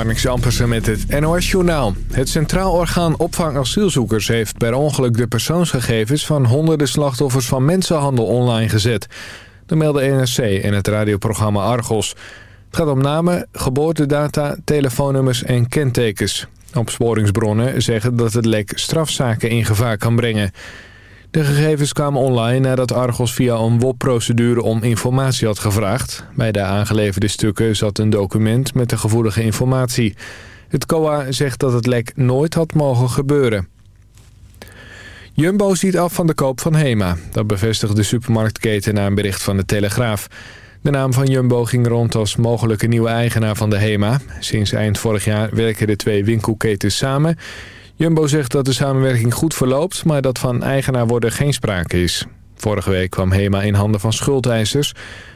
Marnix Ampersen met het NOS-journaal. Het Centraal Orgaan Opvang Asielzoekers heeft per ongeluk de persoonsgegevens... van honderden slachtoffers van mensenhandel online gezet. Dat meldde NRC in het radioprogramma Argos. Het gaat om namen, geboortedata, telefoonnummers en kentekens. Opsporingsbronnen zeggen dat het lek strafzaken in gevaar kan brengen... De gegevens kwamen online nadat Argos via een WOP-procedure om informatie had gevraagd. Bij de aangeleverde stukken zat een document met de gevoelige informatie. Het COA zegt dat het lek nooit had mogen gebeuren. Jumbo ziet af van de koop van Hema. Dat bevestigt de supermarktketen na een bericht van de Telegraaf. De naam van Jumbo ging rond als mogelijke nieuwe eigenaar van de Hema. Sinds eind vorig jaar werken de twee winkelketens samen... Jumbo zegt dat de samenwerking goed verloopt, maar dat van eigenaar worden geen sprake is. Vorige week kwam HEMA in handen van schuldeisers...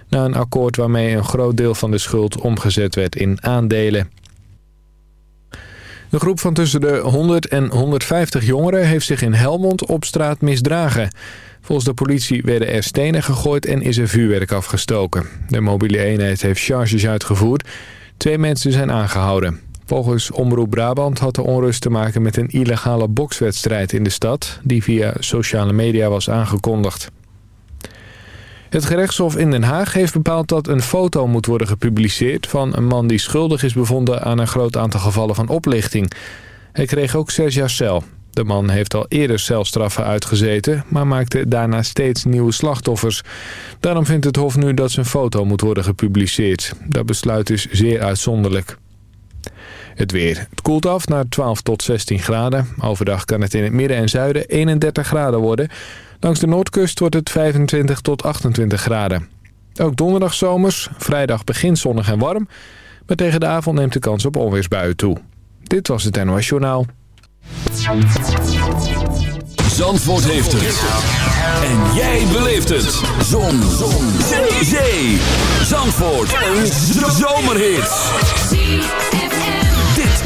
na een akkoord waarmee een groot deel van de schuld omgezet werd in aandelen. Een groep van tussen de 100 en 150 jongeren heeft zich in Helmond op straat misdragen. Volgens de politie werden er stenen gegooid en is er vuurwerk afgestoken. De mobiele eenheid heeft charges uitgevoerd. Twee mensen zijn aangehouden. Volgens Omroep Brabant had de onrust te maken met een illegale bokswedstrijd in de stad... die via sociale media was aangekondigd. Het gerechtshof in Den Haag heeft bepaald dat een foto moet worden gepubliceerd... van een man die schuldig is bevonden aan een groot aantal gevallen van oplichting. Hij kreeg ook zes jaar cel. De man heeft al eerder celstraffen uitgezeten... maar maakte daarna steeds nieuwe slachtoffers. Daarom vindt het hof nu dat zijn foto moet worden gepubliceerd. Dat besluit is zeer uitzonderlijk. Het weer. Het koelt af naar 12 tot 16 graden. Overdag kan het in het midden en zuiden 31 graden worden. Langs de noordkust wordt het 25 tot 28 graden. Ook donderdag zomers. Vrijdag begint zonnig en warm. Maar tegen de avond neemt de kans op onweersbuien toe. Dit was het NOS Journaal. Zandvoort heeft het. En jij beleeft het. Zon. Zon. Zee. Zandvoort. Een zomerhit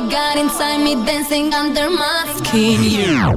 bodyguard inside me dancing under my skin. Yeah.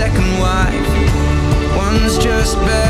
second wife. One's just better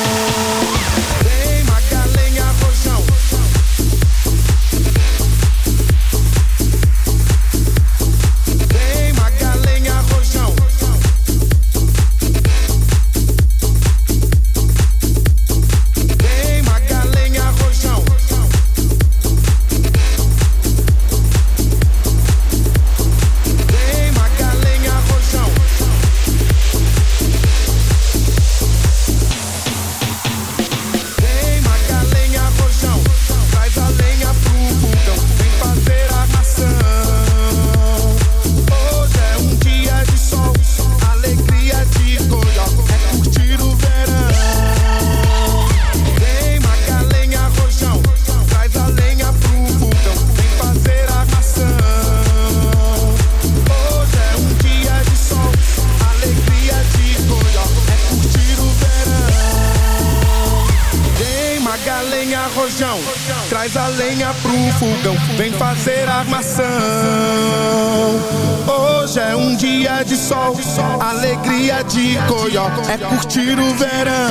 É curtir o verão.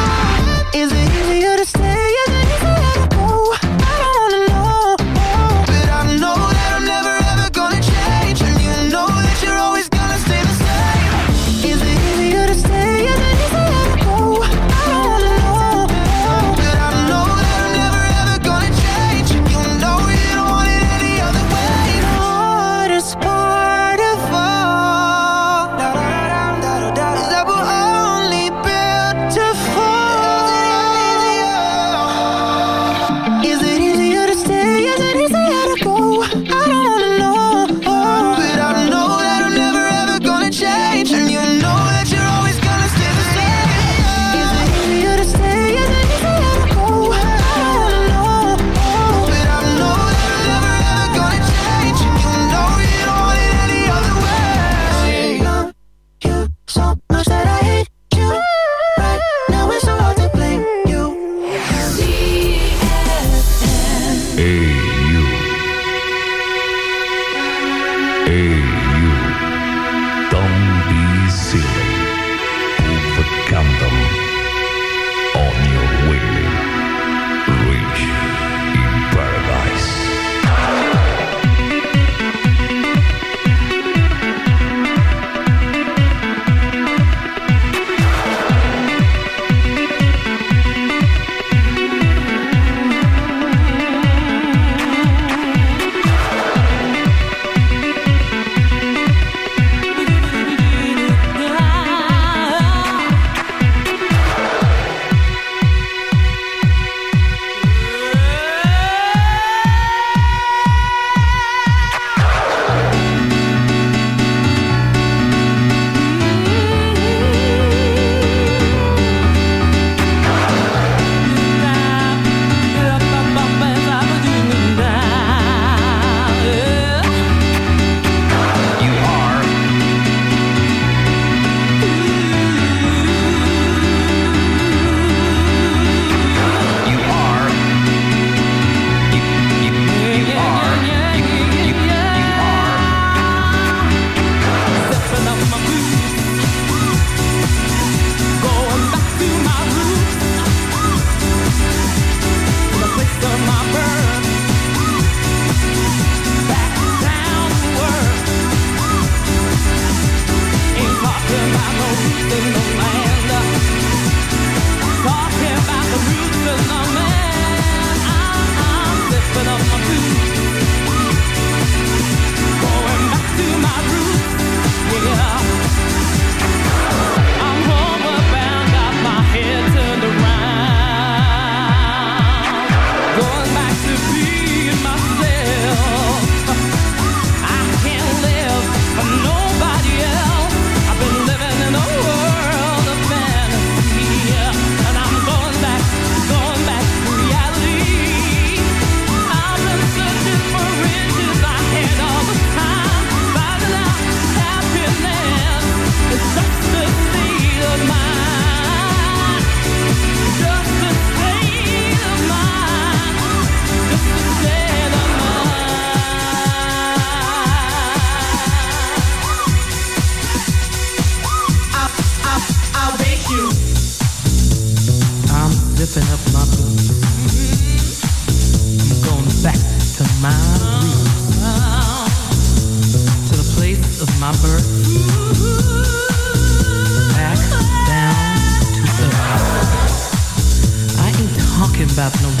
about no